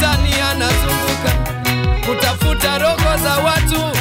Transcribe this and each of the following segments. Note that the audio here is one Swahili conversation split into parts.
mitaani anazunguka. Kutafuta roho za watu.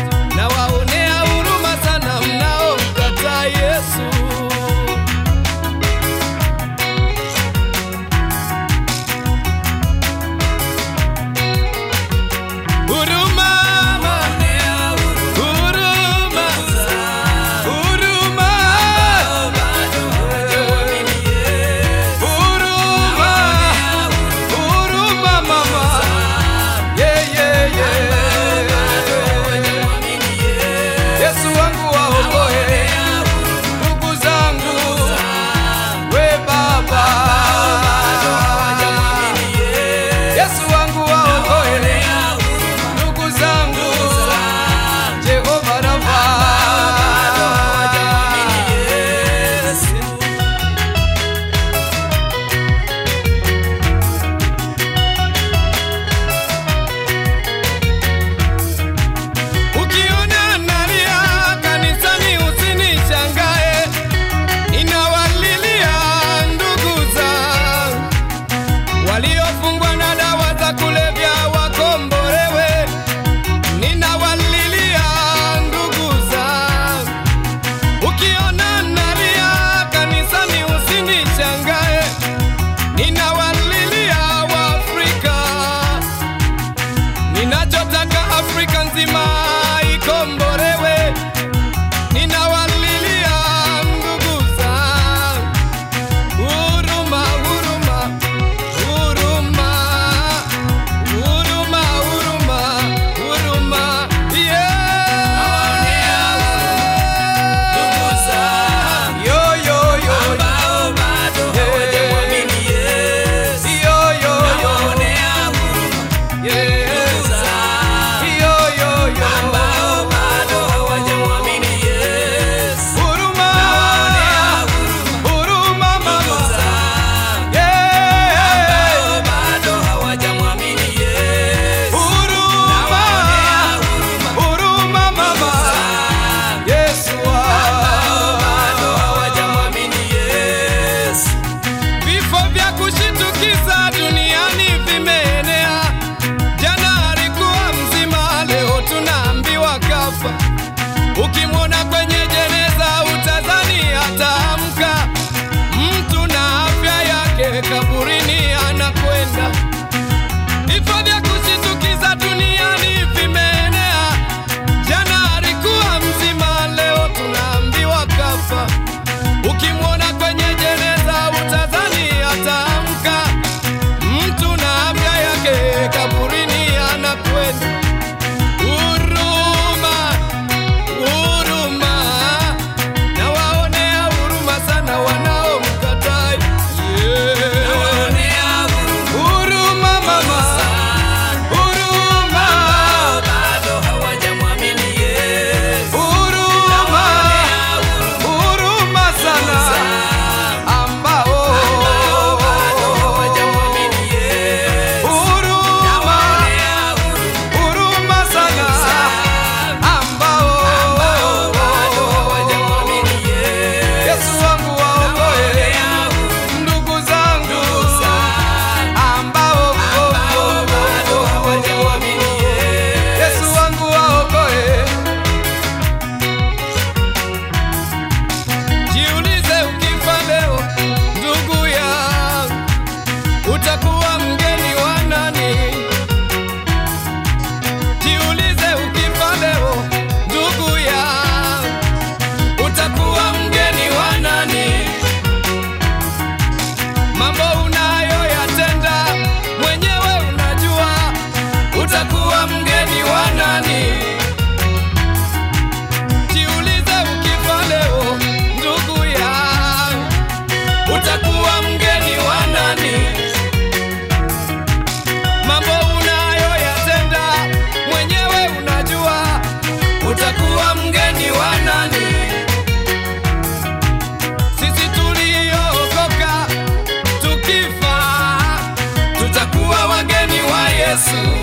Jesus.